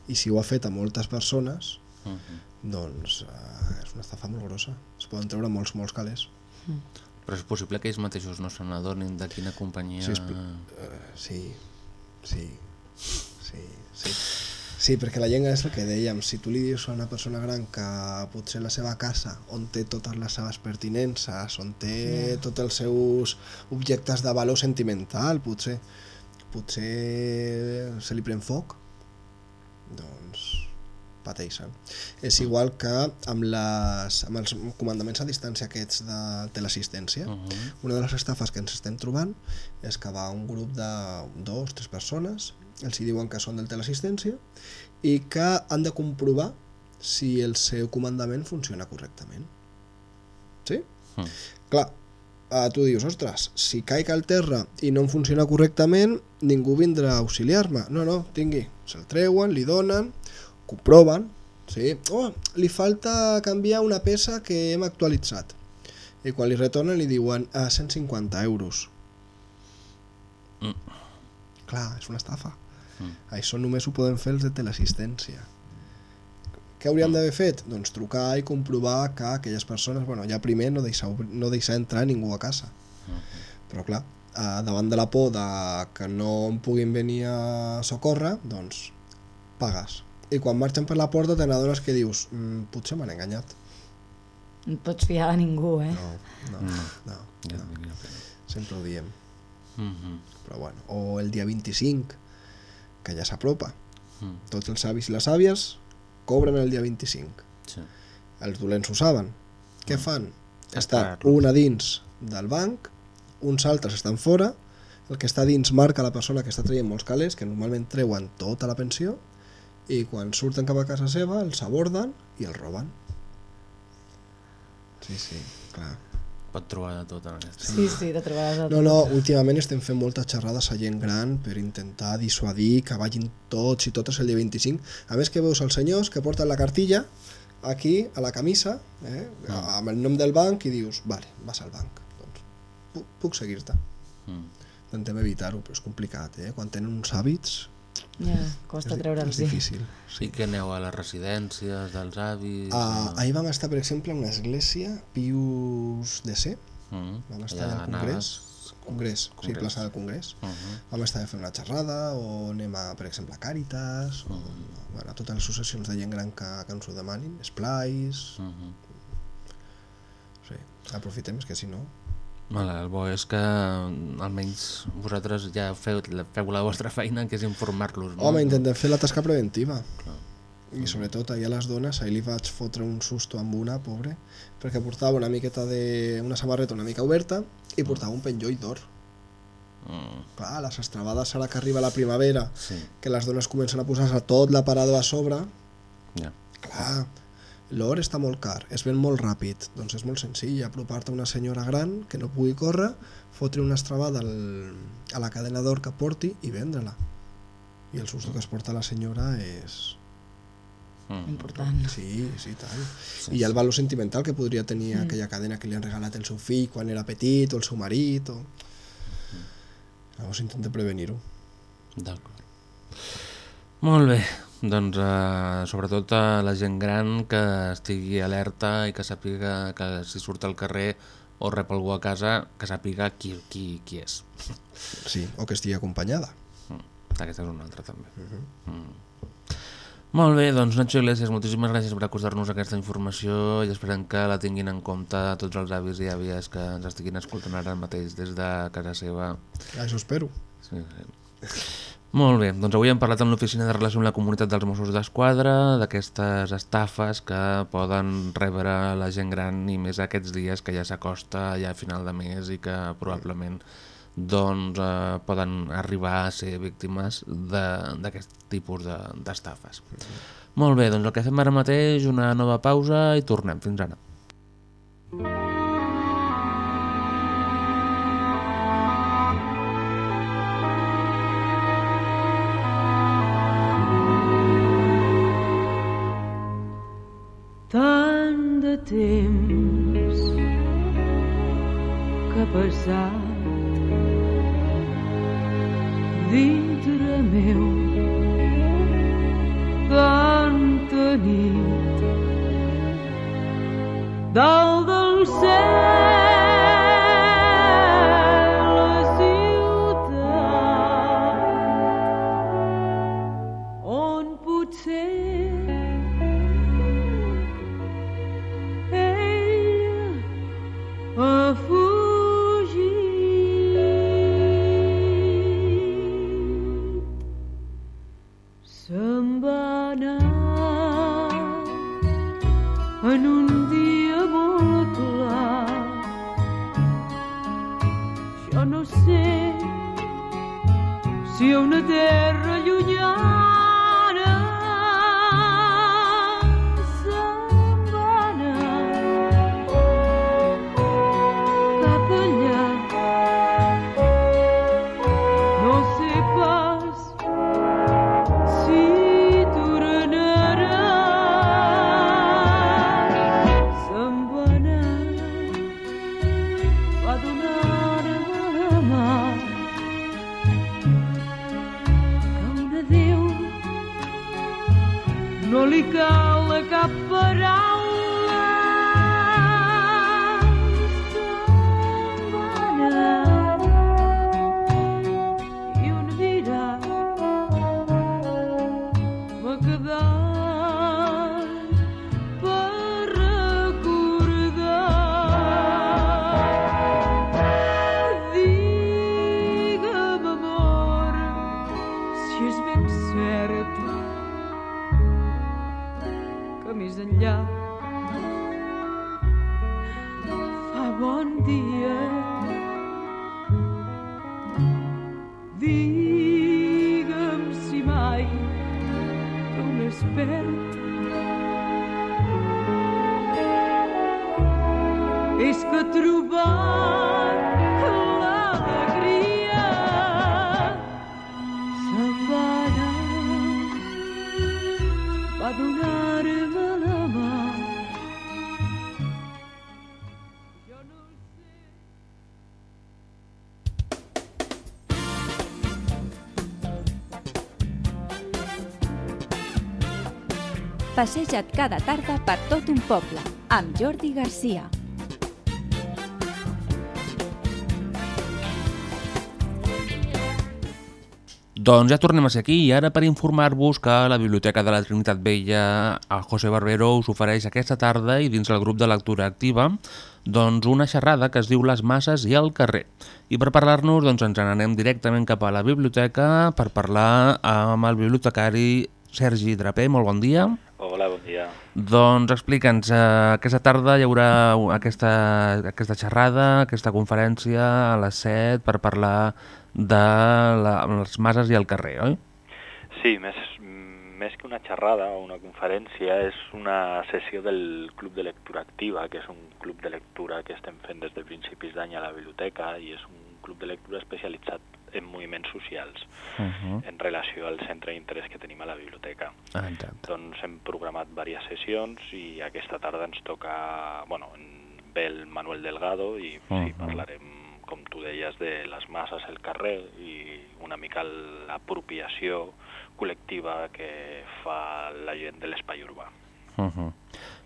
I si ho ha fet a moltes persones, Mhm. doncs eh, és una estafa molt grossa. Es poden treure molts, molts calés. Però és possible que ells mateixos no se n'adonin de quina companyia... Sí, eh, sí, sí, sí, sí. Sí, perquè la llengua és el que dèiem, si tu li dius a una persona gran que potser la seva casa, on té totes les seves pertinences, on té Ja. tots els seus objectes de valor sentimental, potser, potser se li pren foc, doncs pateixen. És igual que amb, les, amb els comandaments a distància aquests de teleassistència. Una de les estafes que ens estem trobant és que va un grup de dos, tres persones, els hi diuen que són del teleassistència i que han de comprovar si el seu comandament funciona correctament. Sí? Mm. Clar, eh, tu dius, ostres, si caic al terra i no em funciona correctament, ningú vindrà a auxiliar-me. No, no, tingui, se'l treuen, li donen, comproven, sí? Oh, li falta canviar una peça que hem actualitzat. I quan li retornen li diuen a 150 euros. Mm. Clar, és una estafa. Mm. Això només ho poden fer els de teleassistència. Què hauríem d'haver fet? Doncs trucar i comprovar que aquelles persones, bueno, ja primer no deixar, no deixar entrar ningú a casa. Però clar, eh, davant de la por de que no em puguin venir a socórrer, doncs pagues. I quan marxen per la porta te n'adones que dius mm, potser m'han enganyat. No et pots fiar de ningú, eh? No, no, no, no. Sempre ho diem. Mhm. Però bueno, o el dia 25, que ja s'apropa. Mm. Tots els avis i les àvies cobren el dia 25. Sí. Els dolents ho saben. Què fan? Està un a dins del banc, uns altres estan fora, el que està dins marca la persona que està traient molts calés, que normalment treuen tota la pensió, i quan surten cap a casa seva els aborden i els roben. Sí, sí, clar. Pot trobar de tot en aquest Sí, sí, te trobaràs a No, no, últimament estem fent moltes xerrades a gent gran per intentar dissuadir que vagin tots i totes el dia 25. A més que veus els senyors que porten la cartilla aquí a la camisa, eh, amb el nom del banc i dius, vale, vas al banc. Doncs puc, puc seguir-te. Mm. Intentem evitar-ho, però és complicat, eh? Quan tenen uns hàbits... Ja, costa treure'ls. És difícil. Sí. I que aneu a les residències dels avis... Uh, o- ahir vam estar, per exemple, a una església, Pius DC, Mm. vam estar Allà allà al Congrés, anaves- Congrés, sí, Congrés. plaça del Congrés. Mhm. Vam estar fent una xerrada o anem a, per exemple, a Càritas, o bueno, a totes les associacions de gent gran que, que ens ho demanin, Splais... Mhm. Sí, aprofitem, és que si no... Vale, el bo és que mm, almenys vosaltres ja feu, feu la vostra feina, que és informar-los. No? Home, intentem fer la tasca preventiva. I sobretot ahir a les dones, ahir li vaig fotre un susto amb una, pobre, perquè portava una miqueta de... una samarreta una mica oberta i portava un penjoll d'or. Mm. Clar, les estrabades ara que arriba la primavera, Sí. que les dones comencen a posar-se tot l'aparador a sobre, Ja. clar, l'or està molt car, es ven molt ràpid, doncs és molt senzill, apropar-te a una senyora gran que no pugui córrer, fotre una estrabada al, a la cadena d'or que porti i vendre-la. I el susto que es porta la senyora és... Mm. Important. Sí, sí, tant. I hi ha el valor sentimental que podria tenir Mm. aquella cadena que li han regalat el seu fill quan era petit, o el seu marit, o... Llavors intenta prevenir-ho. D'acord. Molt bé, doncs eh, sobretot a la gent gran que estigui alerta i que sàpiga que si surt al carrer o rep algú a casa, que sàpiga qui, qui, qui és. Sí, o que estigui acompanyada. Mm. Aquesta és una altra també. mm. Molt bé, doncs Nacho Iglesias, moltíssimes gràcies per acostar-nos aquesta informació i esperem que la tinguin en compte tots els avis i àvies que ens estiguin escoltant ara mateix des de casa seva. Això espero. Sí, sí. Molt bé, doncs avui hem parlat amb l'Oficina de Relació amb la Comunitat dels Mossos d'Esquadra d'aquestes estafes que poden rebre la gent gran i més aquests dies que ja s'acosta ja a final de mes i que probablement doncs, eh, poden arribar a ser víctimes de- d'aquest tipus de- d'estafes. Molt bé, doncs el que fem ara mateix, una nova pausa i tornem. Fins ara. tant temps que ha passat dintre meu. Tanta nit dalt del cel en un dia molt clar. Jo no sé si una terra llunyana Passeja't cada tarda per tot un poble, amb Jordi Garcia. Doncs ja tornem a ser aquí i ara per informar-vos que la Biblioteca de la Trinitat Vella a José Barbero us ofereix aquesta tarda i dins el grup de lectura activa doncs una xerrada que es diu Les masses i el carrer. I per parlar-nos doncs ens n'anem directament cap a la biblioteca per parlar amb el bibliotecari Sergi Draper. Molt bon dia. Hola, bon dia. Doncs explica'ns, eh, aquesta tarda hi haurà aquesta, aquesta xerrada, aquesta conferència a les 7 per parlar de la, les mases i el carrer, oi? Sí, més, més que una xerrada o una conferència, és una sessió del Club de Lectura Activa, que és un club de lectura que estem fent des de principis d'any a la biblioteca i és un club de lectura especialitzat en moviments socials Uh -huh. en relació al centre d'interès que tenim a la biblioteca. Ah, exacte. Doncs hem programat diverses sessions i aquesta tarda ens toca, bueno, en ve el Manuel Delgado i sí, Mhm. parlarem, com tu deies, de les masses al carrer i una mica l'apropiació col·lectiva que fa la gent de l'espai urbà. Uh -huh.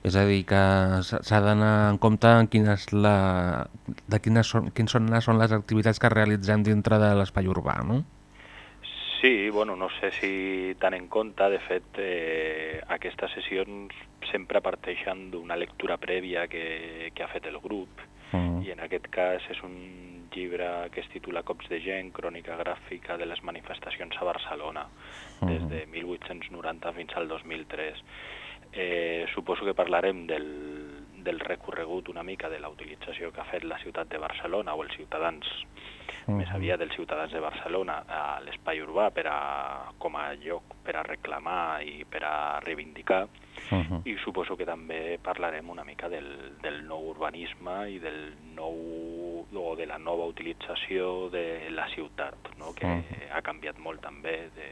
És a dir, que s'ha d'anar en compte en quines, la, de quines, són, quins són, són les activitats que realitzem dintre de l'espai urbà, no? Sí, bueno, no sé si tant en compte, de fet, eh, aquestes sessions sempre parteixen d'una lectura prèvia que, que ha fet el grup, Uh i en aquest cas és un llibre que es titula Cops de gent, crònica gràfica de les manifestacions a Barcelona, des de 1890 fins al 2003. Eh, suposo que parlarem del, del recorregut una mica de la utilització que ha fet la ciutat de Barcelona o els ciutadans, més aviat dels ciutadans de Barcelona, a l'espai urbà per a, com a lloc per a reclamar i per a reivindicar, -huh. i suposo que també parlarem una mica del, del nou urbanisme i del nou o de la nova utilització de la ciutat, no? que Mhm. ha canviat molt també de,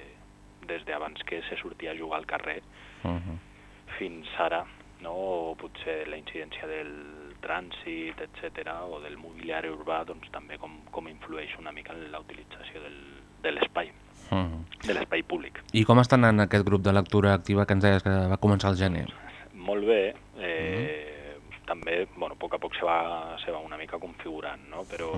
des d'abans que se sortia a jugar al carrer Uh -huh. Fins ara, no? o potser la incidència del trànsit, etc o del mobiliari urbà, doncs també com, com influeix una mica en la utilització del, de l'espai, Uh -huh. de l'espai públic. I com està anant aquest grup de lectura activa que ens deies que va començar al gener? Molt bé, eh, també, bueno, a poc a poc se va, se va una mica configurant, no? però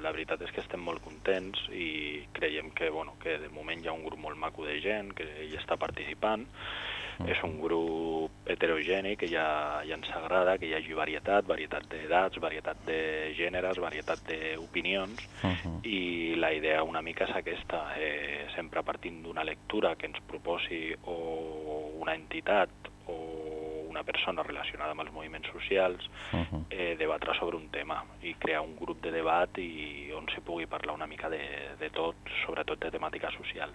la veritat és que estem molt contents i creiem que, bueno, que de moment hi ha un grup molt maco de gent que hi està participant, és un grup heterogeni que ja, ja ens agrada, que hi hagi varietat, varietat d'edats, varietat de gèneres, varietat d'opinions, Uh -huh. i la idea una mica és aquesta, eh, sempre partint d'una lectura que ens proposi o una entitat una persona relacionada amb els moviments socials, Uh -huh. eh, debatre sobre un tema i crear un grup de debat i on se pugui parlar una mica de, de tot, sobretot de temàtica social.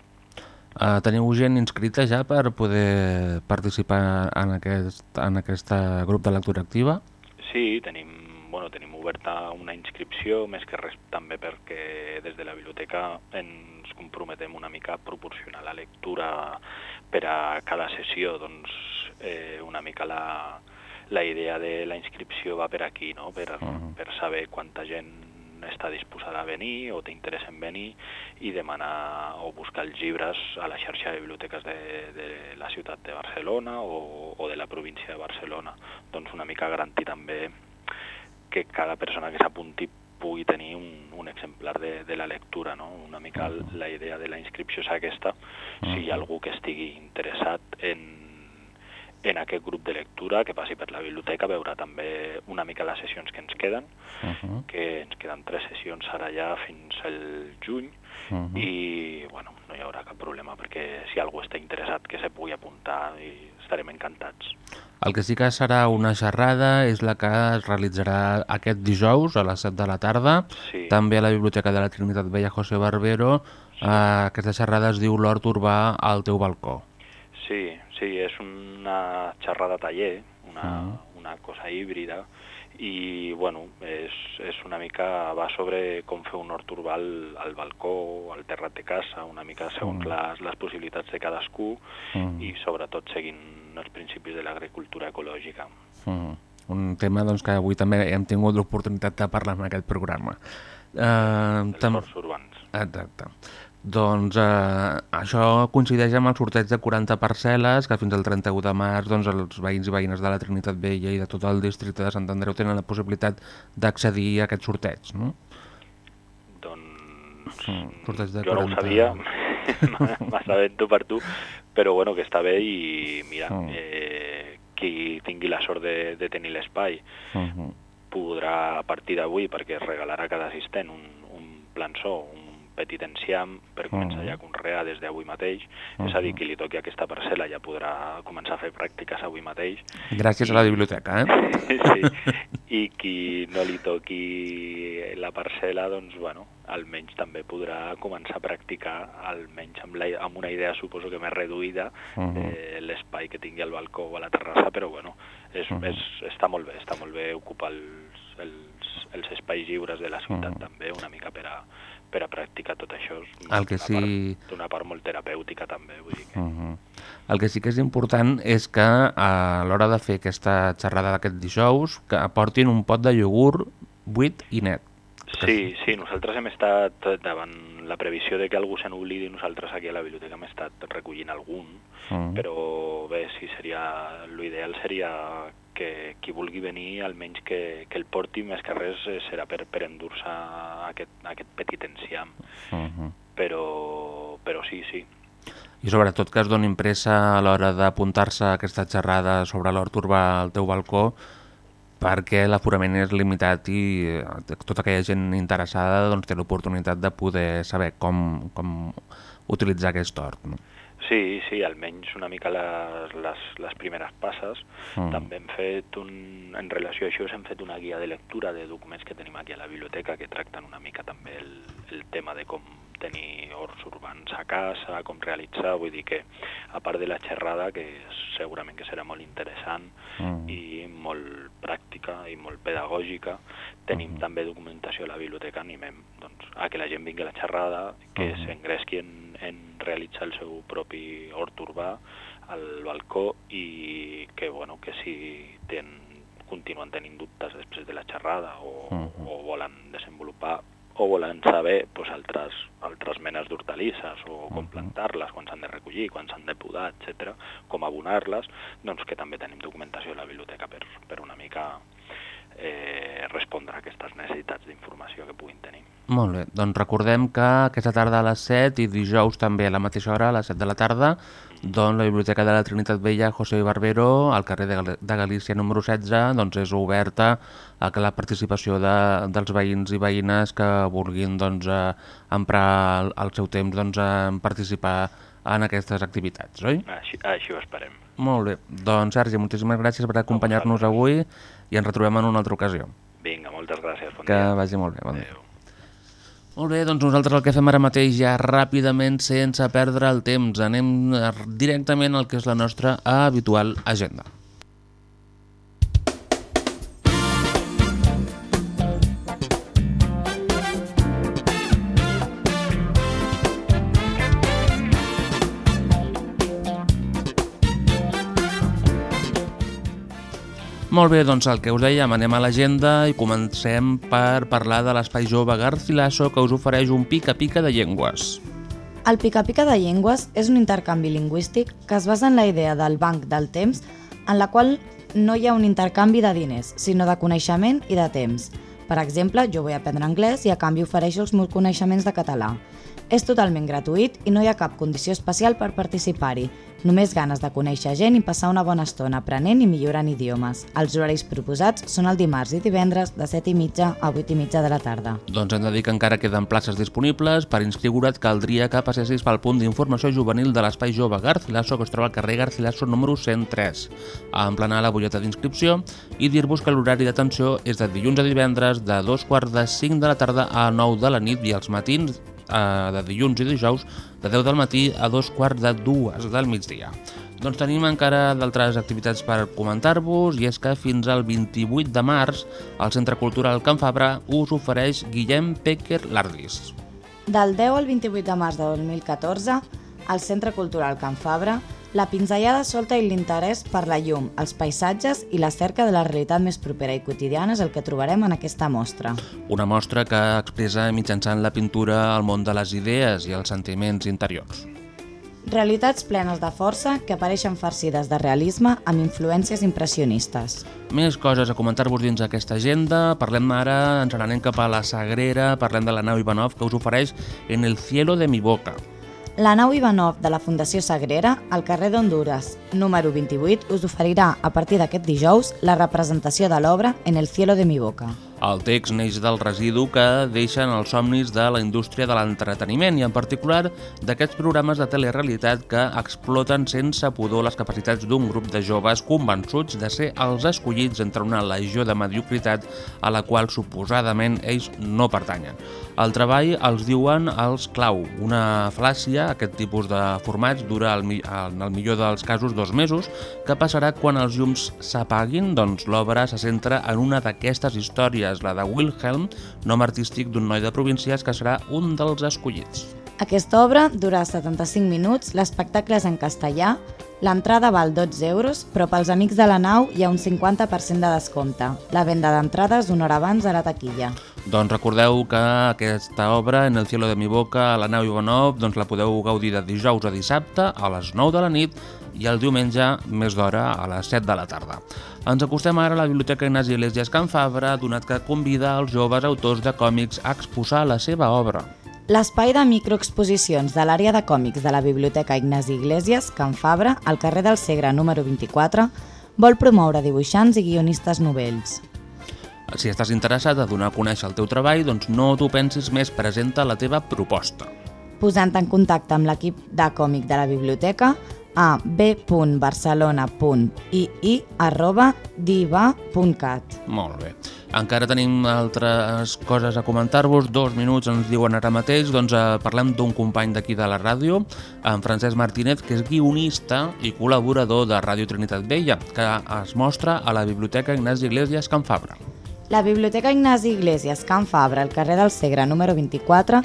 Uh, teniu gent inscrita ja per poder participar en aquest, en aquest grup de lectura activa? Sí, tenim, bueno, tenim oberta una inscripció, més que res també perquè des de la biblioteca ens comprometem una mica a proporcionar la lectura per a cada sessió, doncs eh, una mica la, la idea de la inscripció va per aquí, no? per, Mhm. per saber quanta gent està disposada a venir o té interès en venir i demanar o buscar els llibres a la xarxa de biblioteques de, de la ciutat de Barcelona o, o de la província de Barcelona. Doncs una mica garantir també que cada persona que s'apunti pugui tenir un, un exemplar de, de la lectura. No? Una mica la idea de la inscripció és aquesta. Si hi ha algú que estigui interessat en, en aquest grup de lectura, que passi per la biblioteca, veurà també una mica les sessions que ens queden, Uh -huh. que ens queden tres sessions ara ja fins al juny, Uh -huh. i bueno, no hi haurà cap problema perquè si algú està interessat que se pugui apuntar i estarem encantats. El que sí que serà una xerrada és la que es realitzarà aquest dijous a les 7 de la tarda, Sí. també a la Biblioteca de la Trinitat Vella José Barbero. Eh, aquesta xerrada es diu L'hort urbà al teu balcó. Sí, sí, és una xerrada taller, una, Ah. una cosa híbrida, i bueno, és, és una mica, va sobre com fer un hort urbà al, al balcó, al terrat de casa, una mica segons Mm. les, les possibilitats de cadascú Mm. i sobretot seguint els principis de l'agricultura ecològica. Mm. Un tema doncs, que avui també hem tingut l'oportunitat de parlar en aquest programa. Eh, tam- horts urbans. Exacte. Doncs eh, això coincideix amb el sorteig de 40 parcel·les que fins al 31 de març doncs, els veïns i veïnes de la Trinitat Vella i de tot el districte de Sant Andreu tenen la possibilitat d'accedir a aquest sorteig, no? Doncs Mm, sorteig de jo no ho 40. sabia, m'assabento per tu, però bueno, que està bé i mira, Mm. eh, qui tingui la sort de, de tenir l'espai Uh -huh. podrà a partir d'avui, perquè es regalarà cada assistent un, un plançó, un petit enciam per començar Mhm. ja a conrear des d'avui mateix, és a dir, qui li toqui aquesta parcel·la ja podrà començar a fer pràctiques avui mateix. Gràcies a la biblioteca, eh? sí, i qui no li toqui la parcel·la, doncs, bueno, almenys també podrà començar a practicar, almenys amb, la, amb una idea, suposo que més reduïda, Mhm. de l'espai que tingui al balcó o a la terrassa, però bueno, és, Mhm. és, està molt bé, està molt bé ocupar els, els, els espais lliures de la ciutat Mhm. també, una mica per a, per a practicar tot això. És El que una sí- part- D'una part molt terapèutica també, vull dir que... Uh -huh. El que sí que és important és que a l'hora de fer aquesta xerrada d'aquest dijous que aportin un pot de iogurt buit i net. Sí, sí, nosaltres hem estat davant la previsió de que algú se n'oblidi, nosaltres aquí a la biblioteca hem estat recollint algun, Mm. però bé, sí, seria, l'ideal seria que qui vulgui venir almenys que, que el porti més que res eh, serà per, per endur-se aquest, aquest petit enciam, Uh -huh. però, però sí, sí, I sobretot que es donin pressa a l'hora d'apuntar-se a aquesta xerrada sobre l'hort urbà al teu balcó perquè l'aforament és limitat i eh, tota aquella gent interessada doncs, té l'oportunitat de poder saber com, com utilitzar aquest hort. No? Sí, sí, almenys una mica les, les, les primeres passes. Mm. També hem fet un, en relació a això hem fet una guia de lectura de documents que tenim aquí a la biblioteca que tracten una mica també el, el tema de com tenir horts urbans a casa, com realitzar, vull dir que a part de la xerrada, que segurament que serà molt interessant Mm. i molt pràctica i molt pedagògica, tenim també documentació a la biblioteca, animem doncs, a que la gent vingui a la xerrada, que Mhm. s'engresqui en, en realitzar el seu propi hort urbà al balcó i que, bueno, que si ten, continuen tenint dubtes després de la xerrada o, Mhm. o volen desenvolupar o volen saber pues, altres, altres menes d'hortalisses o com plantar-les, quan s'han de recollir, quan s'han de podar, etc, com abonar-les, doncs que també tenim documentació a la biblioteca per, per una mica eh, respondre a aquestes necessitats d'informació que puguin tenir. Molt bé, doncs recordem que aquesta tarda a les 7 i dijous també a la mateixa hora, a les 7 de la tarda, doncs la Biblioteca de la Trinitat Vella José Barbero, al carrer de, Gal de Galícia número 16, doncs és oberta a la participació de, dels veïns i veïnes que vulguin doncs, eh, emprar el, el seu temps doncs, en participar en aquestes activitats, oi? Així, així ho esperem. Molt bé, doncs Sergi, moltíssimes gràcies per acompanyar-nos avui i ens retrobem en una altra ocasió. Vinga, moltes gràcies. Bon Que dia. vagi molt bé, bon dia. Molt bé, doncs nosaltres el que fem ara mateix ja ràpidament, sense perdre el temps, anem directament al que és la nostra habitual agenda. Molt bé, doncs el que us dèiem, anem a l'agenda i comencem per parlar de l'Espai Jove Garcilaso que us ofereix un pica-pica de llengües. El pica-pica de llengües és un intercanvi lingüístic que es basa en la idea del banc del temps, en la qual no hi ha un intercanvi de diners, sinó de coneixement i de temps. Per exemple, jo vull aprendre anglès i a canvi ofereixo els meus coneixements de català. És totalment gratuït i no hi ha cap condició especial per participar-hi. Només ganes de conèixer gent i passar una bona estona aprenent i millorant idiomes. Els horaris proposats són el dimarts i divendres de 7 i mitja a 8 i mitja de la tarda. Doncs hem de dir que encara queden places disponibles. Per inscriure't caldria que passessis pel punt d'informació juvenil de l'Espai Jove Garcilaso, que es troba al carrer Garcilaso número 103, a emplenar la butlleta d'inscripció i dir-vos que l'horari d'atenció és de dilluns a divendres de dos quarts de 5 de la tarda a 9 de la nit i els matins eh, de dilluns i dijous de 10 del matí a dos quarts de dues del migdia. Doncs tenim encara d'altres activitats per comentar-vos i és que fins al 28 de març el Centre Cultural Can Fabra us ofereix Guillem Pecker Lardis. Del 10 al 28 de març de 2014, al Centre Cultural Can Fabra, la pinzellada solta i l'interès per la llum, els paisatges i la cerca de la realitat més propera i quotidiana és el que trobarem en aquesta mostra. Una mostra que expressa mitjançant la pintura el món de les idees i els sentiments interiors. Realitats plenes de força que apareixen farcides de realisme amb influències impressionistes. Més coses a comentar-vos dins aquesta agenda. Parlem ara, ens n'anem cap a la Sagrera, parlem de la nau Ivanov que us ofereix En el cielo de mi boca. La nau Ivanov de la Fundació Sagrera, al carrer d'Honduras, número 28, us oferirà a partir d'aquest dijous la representació de l'obra En el cielo de mi boca. El text neix del residu que deixen els somnis de la indústria de l'entreteniment i en particular d'aquests programes de telerealitat que exploten sense pudor les capacitats d'un grup de joves convençuts de ser els escollits entre una legió de mediocritat a la qual suposadament ells no pertanyen. El treball els diuen els clau, una fal·làcia, aquest tipus de formats dura el, en el millor dels casos dos mesos, que passarà quan els llums s'apaguin, doncs l'obra se centra en una d'aquestes històries, la de Wilhelm, nom artístic d'un noi de províncies que serà un dels escollits. Aquesta obra dura 75 minuts, l'espectacle és en castellà, l'entrada val 12 euros, però pels amics de la nau hi ha un 50% de descompte. La venda d'entrades una hora abans a la taquilla. Doncs recordeu que aquesta obra, En el cielo de mi boca, a la nau Ivanov, doncs la podeu gaudir de dijous a dissabte a les 9 de la nit i el diumenge més d'hora a les 7 de la tarda. Ens acostem ara a la Biblioteca Ignasi Iglesias Can Fabra, donat que convida els joves autors de còmics a exposar la seva obra. L'espai de microexposicions de l'àrea de còmics de la Biblioteca Ignasi Iglesias, Can Fabra, al carrer del Segre número 24, vol promoure dibuixants i guionistes novells. Si estàs interessat a donar a conèixer el teu treball, doncs no t'ho pensis més, presenta la teva proposta. Posant en contacte amb l'equip de còmic de la biblioteca a b.barcelona.ii arroba diva.cat. Molt bé. Encara tenim altres coses a comentar-vos. Dos minuts ens diuen ara mateix. Doncs eh, parlem d'un company d'aquí de la ràdio, en Francesc Martínez, que és guionista i col·laborador de Ràdio Trinitat Vella, que es mostra a la Biblioteca Ignasi Iglesias Can Fabra. La Biblioteca Ignasi Iglesias Can Fabra, al carrer del Segre número 24,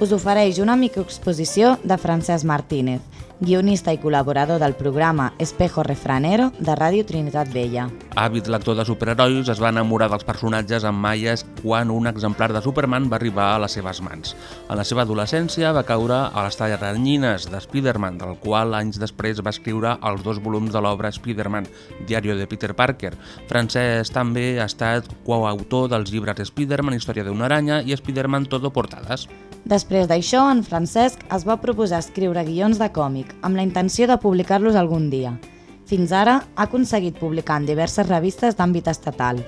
us ofereix una microexposició de Francesc Martínez, guionista i col·laborador del programa Espejo Refranero de Ràdio Trinitat Vella. Hàbit lector de superherois, es va enamorar dels personatges en maies quan un exemplar de Superman va arribar a les seves mans. En la seva adolescència va caure a les tallaranyines de Spider-Man, del qual anys després va escriure els dos volums de l'obra Spider-Man, diario de Peter Parker. Francesc també ha estat coautor dels llibres Spider-Man, Història d'una aranya i Spider-Man Todo Portades. Després d'això, en Francesc es va proposar escriure guions de còmic amb la intenció de publicar-los algun dia. Fins ara ha aconseguit publicar en diverses revistes d'àmbit estatal.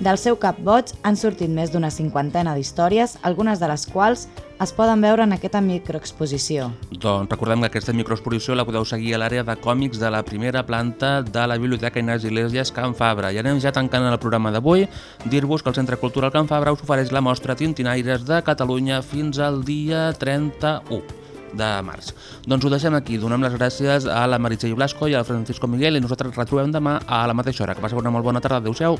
Del seu cap boig han sortit més d'una cinquantena d'històries, algunes de les quals es poden veure en aquesta microexposició. Doncs recordem que aquesta microexposició la podeu seguir a l'àrea de còmics de la primera planta de la Biblioteca Inés Iglesias Can Fabra. I anem ja tancant el programa d'avui. Dir-vos que el Centre Cultural Can Fabra us ofereix la mostra Tintinaires de Catalunya fins al dia 31 de març. Doncs ho deixem aquí. Donem les gràcies a la Meritxell Blasco i al Francisco Miguel i nosaltres retrobem demà a la mateixa hora. Que passeu una molt bona tarda. Adéu-siau.